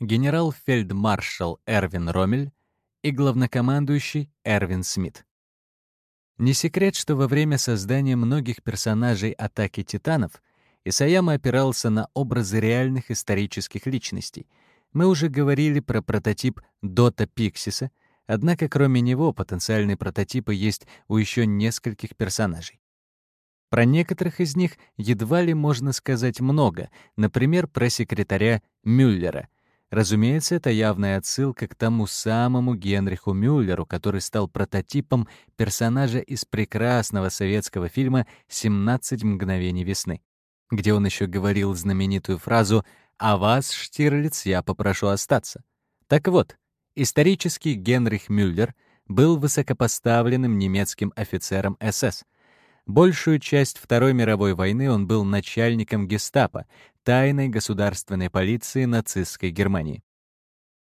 генерал-фельдмаршал Эрвин Роммель и главнокомандующий Эрвин Смит. Не секрет, что во время создания многих персонажей «Атаки титанов» Исаяма опирался на образы реальных исторических личностей. Мы уже говорили про прототип Дота Пиксиса, однако кроме него потенциальные прототипы есть у еще нескольких персонажей. Про некоторых из них едва ли можно сказать много, например, про секретаря Мюллера — Разумеется, это явная отсылка к тому самому Генриху Мюллеру, который стал прототипом персонажа из прекрасного советского фильма «17 мгновений весны», где он еще говорил знаменитую фразу «А вас, Штирлиц, я попрошу остаться». Так вот, исторический Генрих Мюллер был высокопоставленным немецким офицером СС — Большую часть Второй мировой войны он был начальником гестапо, тайной государственной полиции нацистской Германии.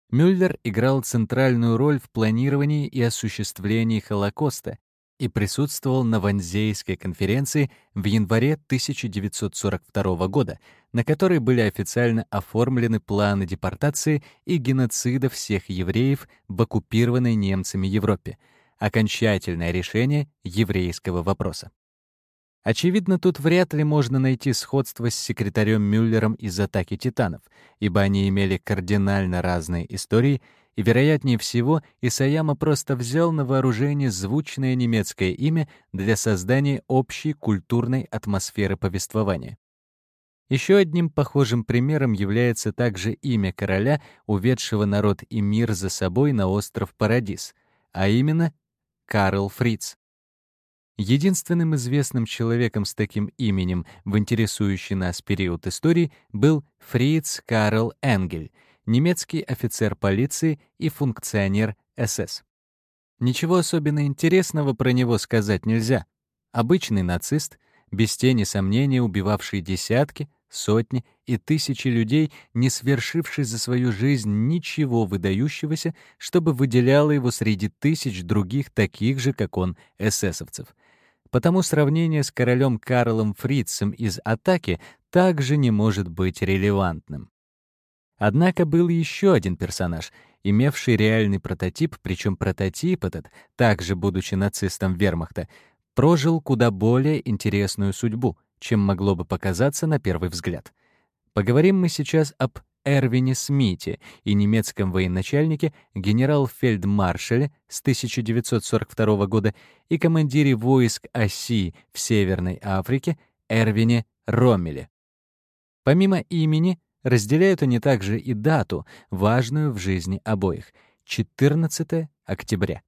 Мюллер играл центральную роль в планировании и осуществлении Холокоста и присутствовал на Ванзейской конференции в январе 1942 года, на которой были официально оформлены планы депортации и геноцида всех евреев в оккупированной немцами Европе, окончательное решение еврейского вопроса. Очевидно, тут вряд ли можно найти сходство с секретарем Мюллером из «Атаки титанов», ибо они имели кардинально разные истории, и, вероятнее всего, Исаяма просто взял на вооружение звучное немецкое имя для создания общей культурной атмосферы повествования. Еще одним похожим примером является также имя короля, уведшего народ и мир за собой на остров Парадис, а именно Карл Фриц. Единственным известным человеком с таким именем в интересующий нас период истории был Фриц Карл Энгель, немецкий офицер полиции и функционер СС. Ничего особенно интересного про него сказать нельзя. Обычный нацист, без тени сомнения убивавший десятки, сотни и тысячи людей, не свершивший за свою жизнь ничего выдающегося, чтобы выделяло его среди тысяч других таких же, как он, эсэсовцев — Потому сравнение с королем Карлом Фрицем из «Атаки» также не может быть релевантным. Однако был еще один персонаж, имевший реальный прототип, причем прототип этот, также будучи нацистом вермахта, прожил куда более интересную судьбу, чем могло бы показаться на первый взгляд. Поговорим мы сейчас об Эрвине Смите и немецком военачальнике генерал-фельдмаршале с 1942 года и командире войск оси в Северной Африке Эрвине Роммеле. Помимо имени, разделяют они также и дату, важную в жизни обоих — 14 октября.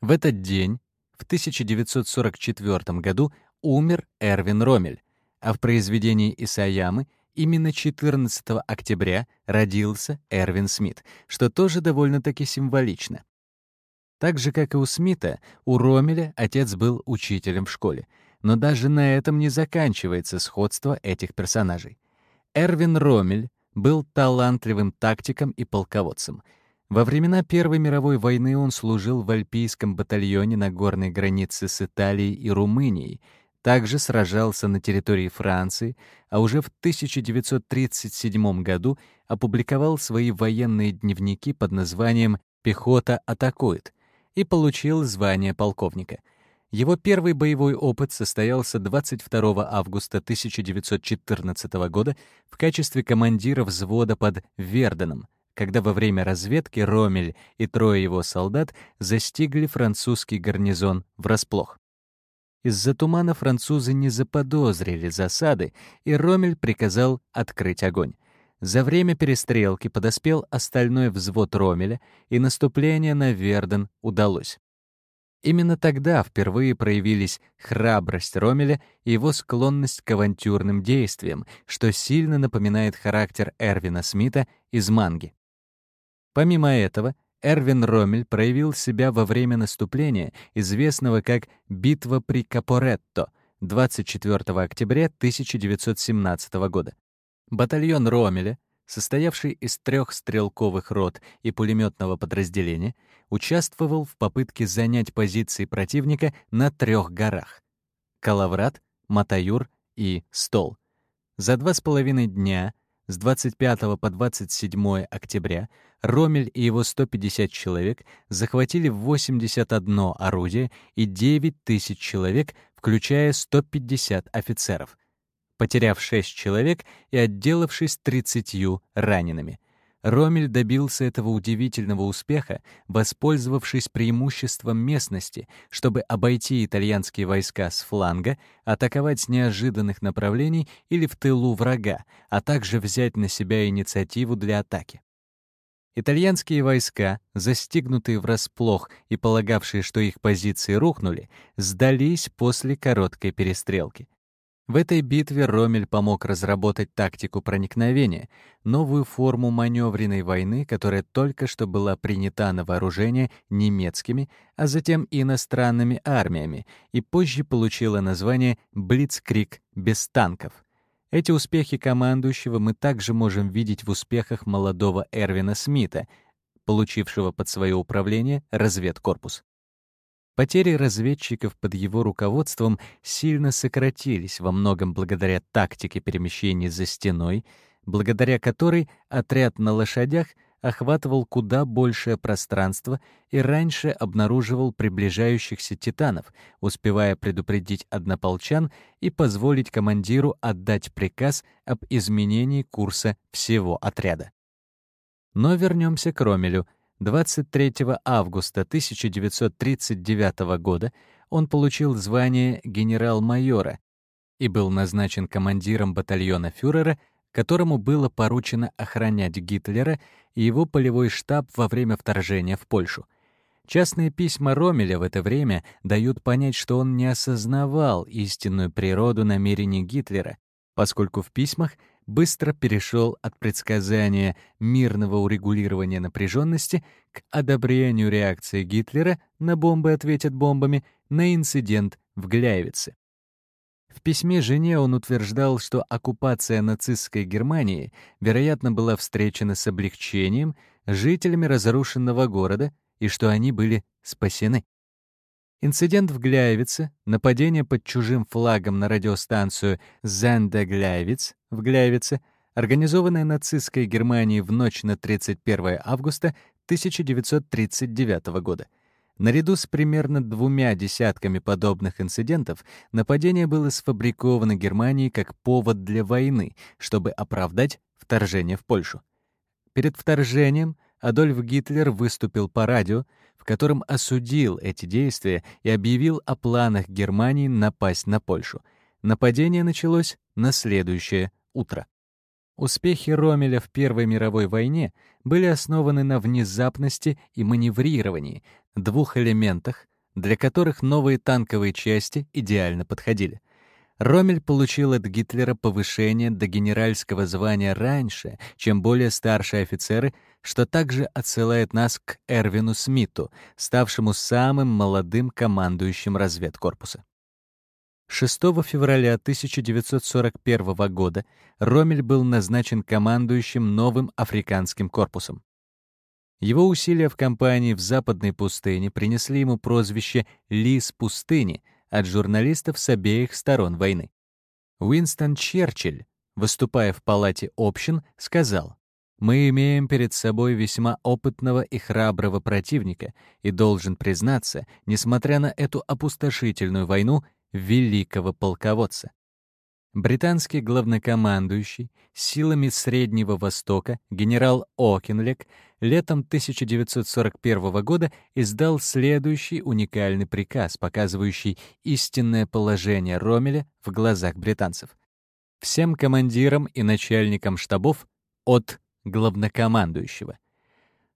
В этот день, в 1944 году, умер Эрвин Роммель, а в произведении Исаямы — Именно 14 октября родился Эрвин Смит, что тоже довольно-таки символично. Так же, как и у Смита, у Ромеля отец был учителем в школе. Но даже на этом не заканчивается сходство этих персонажей. Эрвин Ромель был талантливым тактиком и полководцем. Во времена Первой мировой войны он служил в Альпийском батальоне на горной границе с Италией и Румынией, также сражался на территории Франции, а уже в 1937 году опубликовал свои военные дневники под названием «Пехота атакует» и получил звание полковника. Его первый боевой опыт состоялся 22 августа 1914 года в качестве командира взвода под Верденом, когда во время разведки Ромель и трое его солдат застигли французский гарнизон врасплох. Из-за тумана французы не заподозрили засады, и Ромель приказал открыть огонь. За время перестрелки подоспел остальной взвод Ромеля, и наступление на Верден удалось. Именно тогда впервые проявились храбрость Ромеля и его склонность к авантюрным действиям, что сильно напоминает характер Эрвина Смита из манги. Помимо этого, Эрвин Ромель проявил себя во время наступления, известного как «Битва при Капоретто» 24 октября 1917 года. Батальон Ромеля, состоявший из трех стрелковых рот и пулеметного подразделения, участвовал в попытке занять позиции противника на трех горах — Калаврат, Матаюр и Стол. За два с половиной дня с 25 по 27 октября Ромель и его 150 человек захватили 81 орудие и 9 тысяч человек, включая 150 офицеров, потеряв 6 человек и отделавшись 30 ранеными. Ромель добился этого удивительного успеха, воспользовавшись преимуществом местности, чтобы обойти итальянские войска с фланга, атаковать с неожиданных направлений или в тылу врага, а также взять на себя инициативу для атаки. Итальянские войска, застигнутые врасплох и полагавшие, что их позиции рухнули, сдались после короткой перестрелки. В этой битве Ромель помог разработать тактику проникновения, новую форму маневренной войны, которая только что была принята на вооружение немецкими, а затем иностранными армиями, и позже получила название «Блицкрик без танков». Эти успехи командующего мы также можем видеть в успехах молодого Эрвина Смита, получившего под свое управление разведкорпус. Потери разведчиков под его руководством сильно сократились во многом благодаря тактике перемещений за стеной, благодаря которой отряд на лошадях охватывал куда большее пространство и раньше обнаруживал приближающихся титанов, успевая предупредить однополчан и позволить командиру отдать приказ об изменении курса всего отряда. Но вернемся к Ромелю — 23 августа 1939 года он получил звание генерал-майора и был назначен командиром батальона фюрера, которому было поручено охранять Гитлера и его полевой штаб во время вторжения в Польшу. Частные письма Ромеля в это время дают понять, что он не осознавал истинную природу намерений Гитлера, поскольку в письмах быстро перешел от предсказания мирного урегулирования напряженности к одобрению реакции Гитлера на бомбы ответят бомбами на инцидент в Гляевице. В письме жене он утверждал, что оккупация нацистской Германии, вероятно, была встречена с облегчением жителями разрушенного города и что они были спасены. Инцидент в Гляевице, нападение под чужим флагом на радиостанцию «Зенде Гляевиц» в Гляевице, организованное нацистской Германией в ночь на 31 августа 1939 года. Наряду с примерно двумя десятками подобных инцидентов, нападение было сфабриковано Германией как повод для войны, чтобы оправдать вторжение в Польшу. Перед вторжением Адольф Гитлер выступил по радио, в котором осудил эти действия и объявил о планах Германии напасть на Польшу. Нападение началось на следующее утро. Успехи Ромеля в Первой мировой войне были основаны на внезапности и маневрировании, двух элементах, для которых новые танковые части идеально подходили. Ромель получил от Гитлера повышение до генеральского звания раньше, чем более старшие офицеры, что также отсылает нас к Эрвину Смиту, ставшему самым молодым командующим разведкорпуса. 6 февраля 1941 года Ромель был назначен командующим новым африканским корпусом. Его усилия в кампании в Западной пустыне принесли ему прозвище «Лис пустыни», от журналистов с обеих сторон войны. Уинстон Черчилль, выступая в Палате общин, сказал, «Мы имеем перед собой весьма опытного и храброго противника, и должен признаться, несмотря на эту опустошительную войну, великого полководца. Британский главнокомандующий силами Среднего Востока генерал Окинлек летом 1941 года издал следующий уникальный приказ, показывающий истинное положение Ромеля в глазах британцев. Всем командирам и начальникам штабов от главнокомандующего.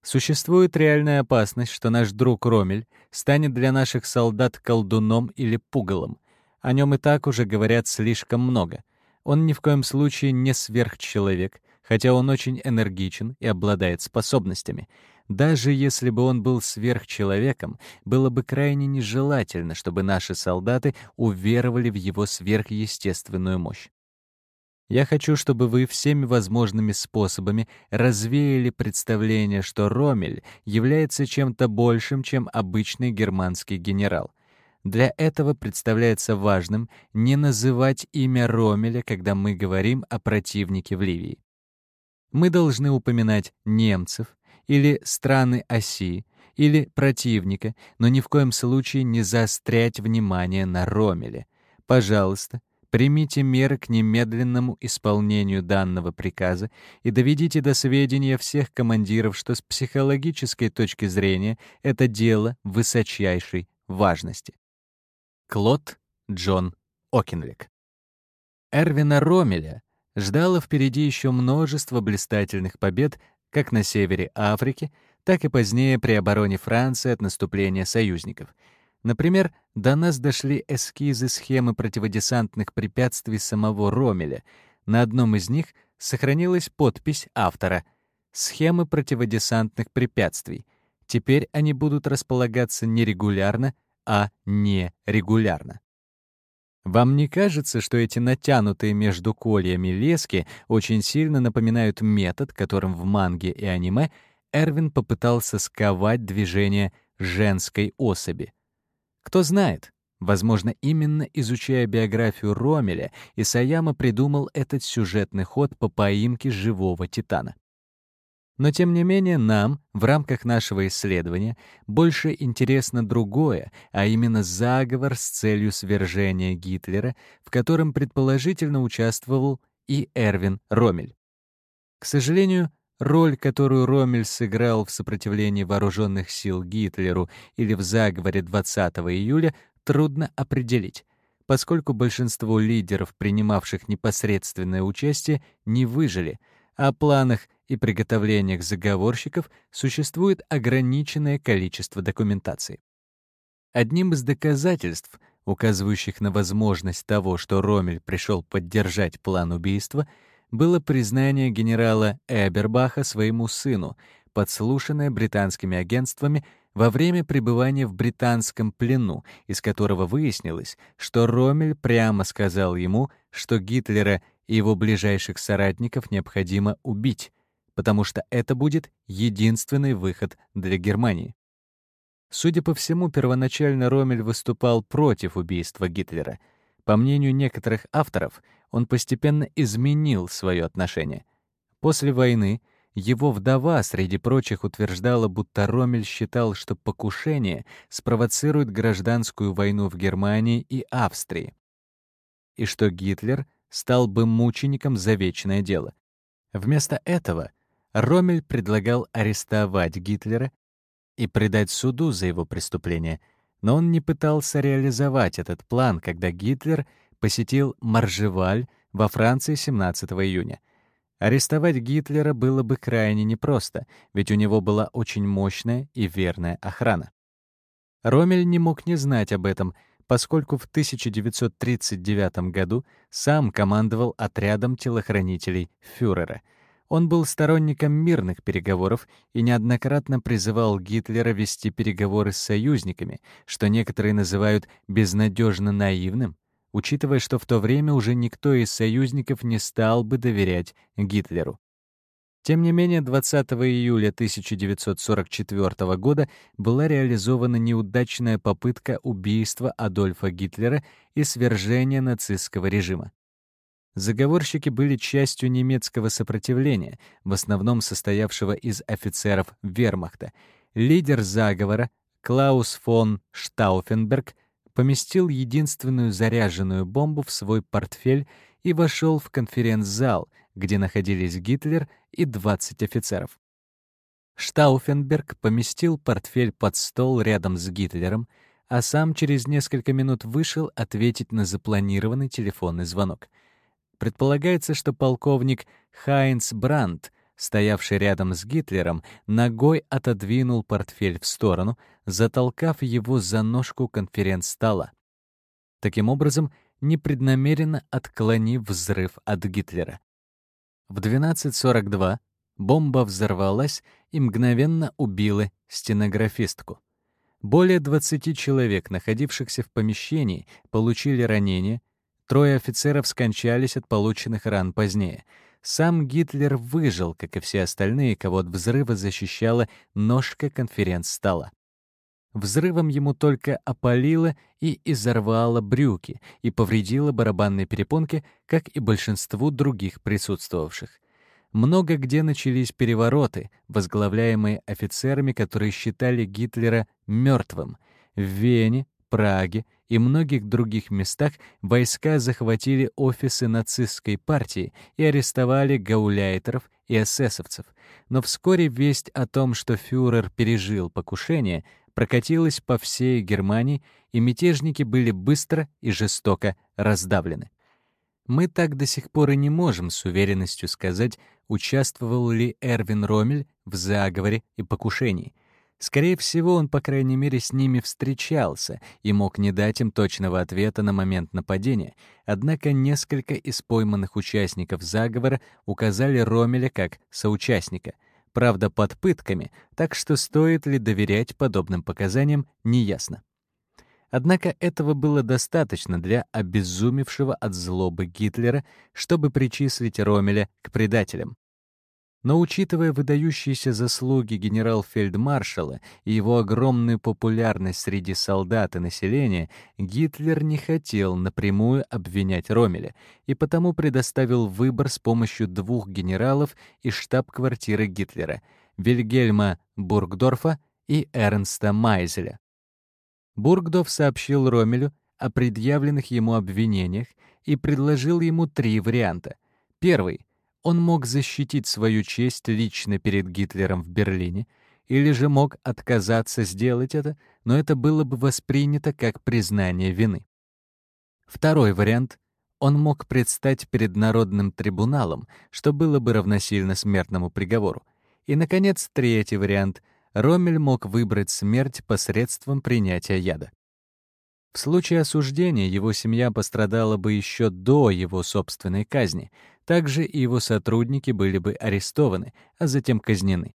Существует реальная опасность, что наш друг Ромель станет для наших солдат колдуном или пугалом — о нем и так уже говорят слишком много. Он ни в коем случае не сверхчеловек, хотя он очень энергичен и обладает способностями. Даже если бы он был сверхчеловеком, было бы крайне нежелательно, чтобы наши солдаты уверовали в его сверхъестественную мощь. Я хочу, чтобы вы всеми возможными способами развеяли представление, что Ромель является чем-то большим, чем обычный германский генерал. Для этого представляется важным не называть имя Ромеля, когда мы говорим о противнике в Ливии. Мы должны упоминать немцев или страны оси, или противника, но ни в коем случае не заострять внимание на Ромеле. Пожалуйста, примите меры к немедленному исполнению данного приказа и доведите до сведения всех командиров, что с психологической точки зрения это дело высочайшей важности. Клод Джон Окинлик Эрвина Ромеля ждало впереди еще множество блистательных побед как на севере Африки, так и позднее при обороне Франции от наступления союзников. Например, до нас дошли эскизы схемы противодесантных препятствий самого Ромеля. На одном из них сохранилась подпись автора «Схемы противодесантных препятствий». Теперь они будут располагаться не регулярно, а. Вам не кажется, что эти натянутые между кольями лески очень сильно напоминают метод, которым в манге и аниме Эрвин попытался сковать движение женской особи? Кто знает, возможно, именно изучая биографию Ромеля, Исаяма придумал этот сюжетный ход по поимке живого титана. Но тем не менее нам, в рамках нашего исследования, больше интересно другое, а именно заговор с целью свержения Гитлера, в котором предположительно участвовал и Эрвин Ромель. К сожалению, роль, которую Ромель сыграл в сопротивлении вооруженных сил Гитлеру или в заговоре 20 июля, трудно определить, поскольку большинство лидеров, принимавших непосредственное участие, не выжили, о планах и приготовлениях заговорщиков существует ограниченное количество документации. Одним из доказательств, указывающих на возможность того, что Ромель пришел поддержать план убийства, было признание генерала Эбербаха своему сыну, подслушанное британскими агентствами во время пребывания в британском плену, из которого выяснилось, что Ромель прямо сказал ему, что Гитлера и его ближайших соратников необходимо убить, потому что это будет единственный выход для Германии. Судя по всему, первоначально Ромель выступал против убийства Гитлера. По мнению некоторых авторов, он постепенно изменил свое отношение. После войны его вдова, среди прочих, утверждала, будто Ромель считал, что покушение спровоцирует гражданскую войну в Германии и Австрии, и что Гитлер стал бы мучеником за вечное дело. Вместо этого Ромель предлагал арестовать Гитлера и предать суду за его преступление, но он не пытался реализовать этот план, когда Гитлер посетил Маржеваль во Франции 17 июня. Арестовать Гитлера было бы крайне непросто, ведь у него была очень мощная и верная охрана. Ромель не мог не знать об этом, поскольку в 1939 году сам командовал отрядом телохранителей фюрера — он был сторонником мирных переговоров и неоднократно призывал Гитлера вести переговоры с союзниками, что некоторые называют безнадежно наивным, учитывая, что в то время уже никто из союзников не стал бы доверять Гитлеру. Тем не менее, 20 июля 1944 года была реализована неудачная попытка убийства Адольфа Гитлера и свержения нацистского режима. Заговорщики были частью немецкого сопротивления, в основном состоявшего из офицеров вермахта. Лидер заговора, Клаус фон Штауфенберг, поместил единственную заряженную бомбу в свой портфель и вошел в конференц-зал, где находились Гитлер и 20 офицеров. Штауфенберг поместил портфель под стол рядом с Гитлером, а сам через несколько минут вышел ответить на запланированный телефонный звонок — Предполагается, что полковник Хайнц Брандт, стоявший рядом с Гитлером, ногой отодвинул портфель в сторону, затолкав его за ножку конференц-стола. Таким образом, непреднамеренно отклонив взрыв от Гитлера. В 12.42 бомба взорвалась и мгновенно убила стенографистку. Более 20 человек, находившихся в помещении, получили ранения, Трое офицеров скончались от полученных ран позднее. Сам Гитлер выжил, как и все остальные, кого от взрыва защищала ножка конференц-стола. Взрывом ему только опалило и изорвало брюки и повредило барабанные перепонки, как и большинству других присутствовавших. Много где начались перевороты, возглавляемые офицерами, которые считали Гитлера мертвым. В Вене, Праге и многих других местах войска захватили офисы нацистской партии и арестовали гауляйтеров и эсэсовцев. Но вскоре весть о том, что фюрер пережил покушение, прокатилась по всей Германии, и мятежники были быстро и жестоко раздавлены. Мы так до сих пор и не можем с уверенностью сказать, участвовал ли Эрвин Ромель в заговоре и покушении. Скорее всего, он, по крайней мере, с ними встречался и мог не дать им точного ответа на момент нападения, однако несколько из пойманных участников заговора указали Ромеля как соучастника, правда, под пытками, так что стоит ли доверять подобным показаниям, неясно. Однако этого было достаточно для обезумевшего от злобы Гитлера, чтобы причислить Ромеля к предателям. Но учитывая выдающиеся заслуги генерал-фельдмаршала и его огромную популярность среди солдат и населения, Гитлер не хотел напрямую обвинять Ромеля и потому предоставил выбор с помощью двух генералов из штаб-квартиры Гитлера — Вильгельма Бургдорфа и Эрнста Майзеля. Бургдов сообщил Ромелю о предъявленных ему обвинениях и предложил ему три варианта. Первый — он мог защитить свою честь лично перед Гитлером в Берлине, или же мог отказаться сделать это, но это было бы воспринято как признание вины. Второй вариант — он мог предстать перед народным трибуналом, что было бы равносильно смертному приговору. И, наконец, третий вариант — Роммель мог выбрать смерть посредством принятия яда. В случае осуждения его семья пострадала бы еще до его собственной казни, также и его сотрудники были бы арестованы, а затем казнены.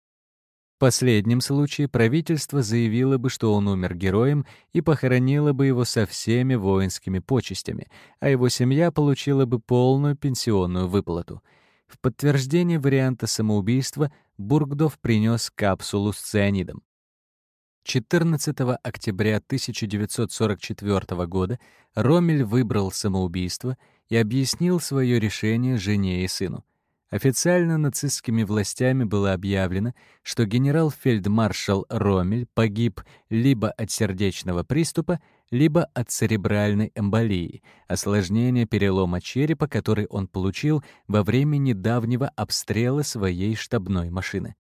В последнем случае правительство заявило бы, что он умер героем и похоронило бы его со всеми воинскими почестями, а его семья получила бы полную пенсионную выплату — в подтверждение варианта самоубийства Бургдов принес капсулу с цианидом. 14 октября 1944 года Ромель выбрал самоубийство и объяснил свое решение жене и сыну. Официально нацистскими властями было объявлено, что генерал-фельдмаршал Ромель погиб либо от сердечного приступа, либо от церебральной эмболии, осложнения перелома черепа, который он получил во время недавнего обстрела своей штабной машины.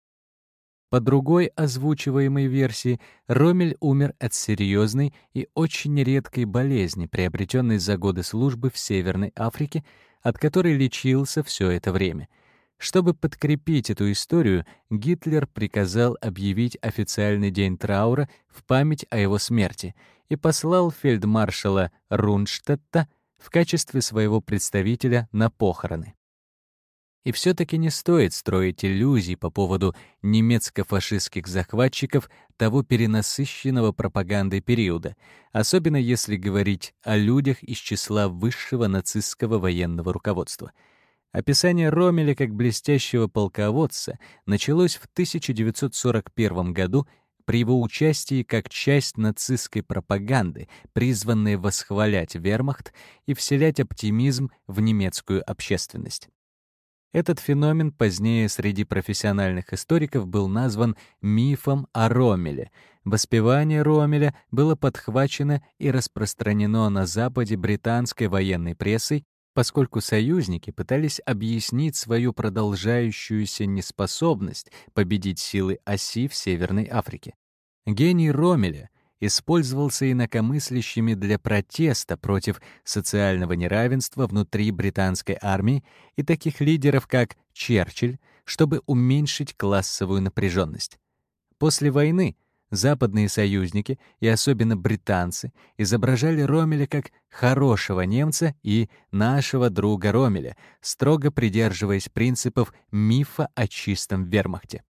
По другой озвучиваемой версии, Ромель умер от серьезной и очень редкой болезни, приобретенной за годы службы в Северной Африке, от которой лечился все это время. Чтобы подкрепить эту историю, Гитлер приказал объявить официальный день траура в память о его смерти и послал фельдмаршала Рунштадта в качестве своего представителя на похороны. И все-таки не стоит строить иллюзий по поводу немецко-фашистских захватчиков того перенасыщенного пропагандой периода, особенно если говорить о людях из числа высшего нацистского военного руководства. Описание Ромеля как блестящего полководца началось в 1941 году при его участии как часть нацистской пропаганды, призванной восхвалять вермахт и вселять оптимизм в немецкую общественность. Этот феномен позднее среди профессиональных историков был назван мифом о Ромеле. Воспевание Ромеля было подхвачено и распространено на Западе британской военной прессой, поскольку союзники пытались объяснить свою продолжающуюся неспособность победить силы оси в Северной Африке. Гений Ромеля использовался инакомыслящими для протеста против социального неравенства внутри британской армии и таких лидеров, как Черчилль, чтобы уменьшить классовую напряженность. После войны западные союзники, и особенно британцы, изображали Ромеля как хорошего немца и нашего друга Ромеля, строго придерживаясь принципов мифа о чистом вермахте.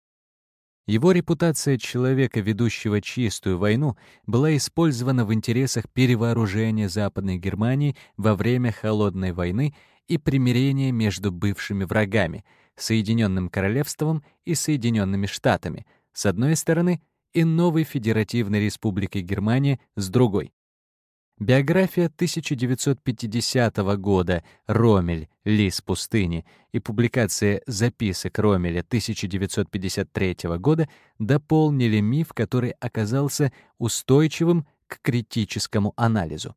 Его репутация человека, ведущего чистую войну, была использована в интересах перевооружения Западной Германии во время Холодной войны и примирения между бывшими врагами — Соединенным Королевством и Соединенными Штатами, с одной стороны, и новой Федеративной Республикой Германия с другой. Биография 1950 года «Ромель. Лис пустыни» и публикация записок Ромеля 1953 года дополнили миф, который оказался устойчивым к критическому анализу.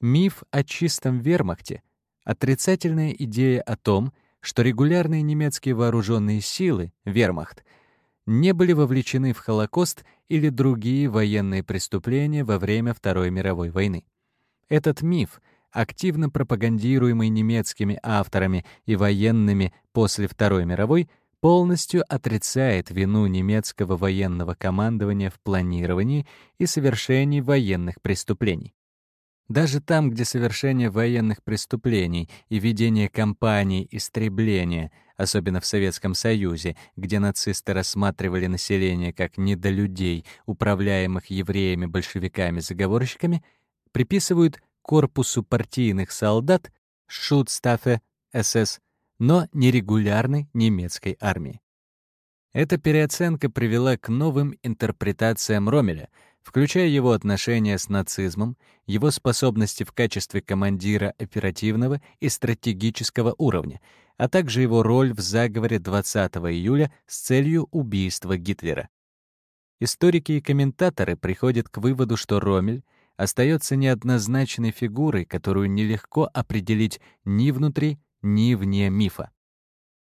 Миф о чистом вермахте — отрицательная идея о том, что регулярные немецкие вооруженные силы, вермахт, не были вовлечены в Холокост или другие военные преступления во время Второй мировой войны. Этот миф, активно пропагандируемый немецкими авторами и военными после Второй мировой, полностью отрицает вину немецкого военного командования в планировании и совершении военных преступлений. Даже там, где совершение военных преступлений и ведение кампаний истребления, особенно в Советском Союзе, где нацисты рассматривали население как недолюдей, управляемых евреями-большевиками-заговорщиками, приписывают корпусу партийных солдат Шутстафе СС, но нерегулярной немецкой армии. Эта переоценка привела к новым интерпретациям Ромеля — включая его отношения с нацизмом, его способности в качестве командира оперативного и стратегического уровня, а также его роль в заговоре 20 июля с целью убийства Гитлера. Историки и комментаторы приходят к выводу, что Ромель остается неоднозначной фигурой, которую нелегко определить ни внутри, ни вне мифа.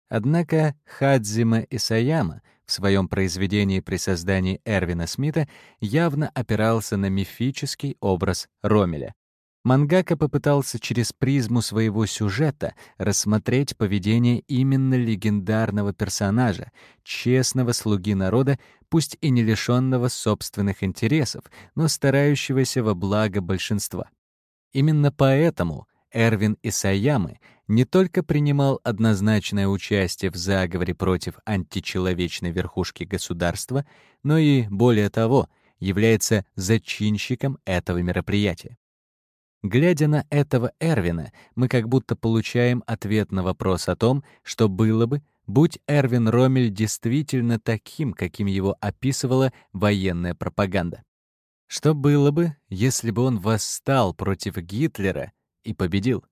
Однако Хадзима Исаяма в своем произведении при создании Эрвина Смита явно опирался на мифический образ Ромеля. Мангака попытался через призму своего сюжета рассмотреть поведение именно легендарного персонажа, честного слуги народа, пусть и не лишенного собственных интересов, но старающегося во благо большинства. Именно поэтому Эрвин Исаямы не только принимал однозначное участие в заговоре против античеловечной верхушки государства, но и, более того, является зачинщиком этого мероприятия. Глядя на этого Эрвина, мы как будто получаем ответ на вопрос о том, что было бы, будь Эрвин Ромель действительно таким, каким его описывала военная пропаганда. Что было бы, если бы он восстал против Гитлера и победил?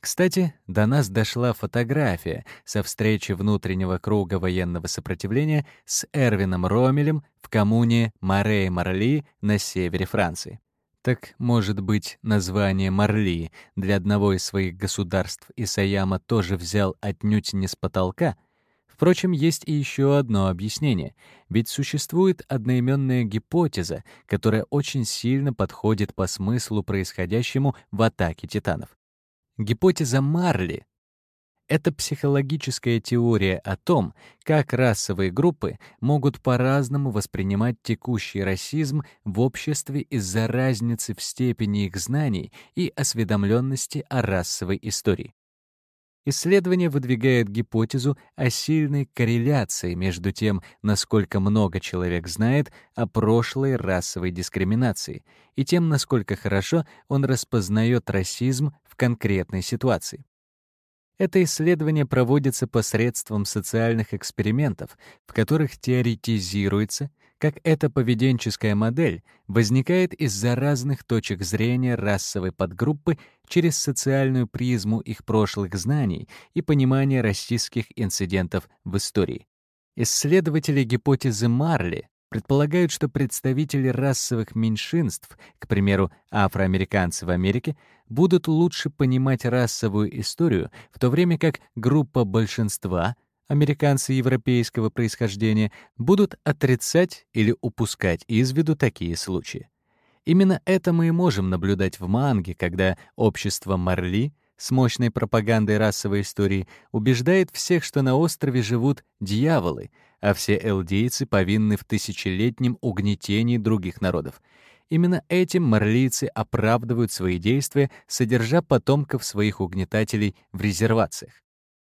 Кстати, до нас дошла фотография со встречи внутреннего круга военного сопротивления с Эрвином Ромелем в коммуне Марей-Марли на севере Франции. Так, может быть, название Марли для одного из своих государств Исаяма тоже взял отнюдь не с потолка? Впрочем, есть и еще одно объяснение, ведь существует одноименная гипотеза, которая очень сильно подходит по смыслу происходящему в атаке титанов. Гипотеза Марли — это психологическая теория о том, как расовые группы могут по-разному воспринимать текущий расизм в обществе из-за разницы в степени их знаний и осведомленности о расовой истории. Исследование выдвигает гипотезу о сильной корреляции между тем, насколько много человек знает о прошлой расовой дискриминации, и тем, насколько хорошо он распознает расизм в конкретной ситуации. Это исследование проводится посредством социальных экспериментов, в которых теоретизируется, как эта поведенческая модель возникает из-за разных точек зрения расовой подгруппы через социальную призму их прошлых знаний и понимания расистских инцидентов в истории. Исследователи гипотезы Марли предполагают, что представители расовых меньшинств, к примеру, афроамериканцы в Америке, будут лучше понимать расовую историю, в то время как группа большинства — американцы европейского происхождения будут отрицать или упускать из виду такие случаи. Именно это мы и можем наблюдать в манге, когда общество Марли с мощной пропагандой расовой истории убеждает всех, что на острове живут дьяволы, а все элдейцы повинны в тысячелетнем угнетении других народов. Именно этим марлийцы оправдывают свои действия, содержа потомков своих угнетателей в резервациях.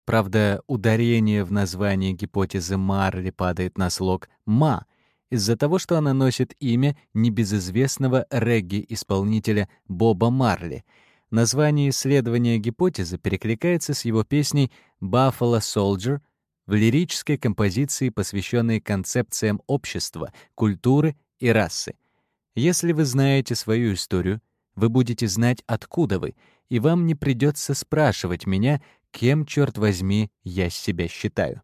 Правда, ударение в названии гипотезы Марли падает на слог «ма», из-за того, что она носит имя небезызвестного регги-исполнителя Боба Марли. Название исследования гипотезы перекликается с его песней «Buffalo Soldier» в лирической композиции, посвященной концепциям общества, культуры и расы. Если вы знаете свою историю, Вы будете знать, откуда вы, и вам не придется спрашивать меня, кем, черт возьми, я себя считаю.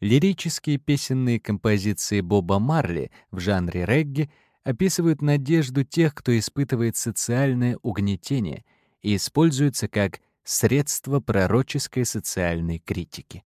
Лирические песенные композиции Боба Марли в жанре регги описывают надежду тех, кто испытывает социальное угнетение, и используются как средство пророческой социальной критики.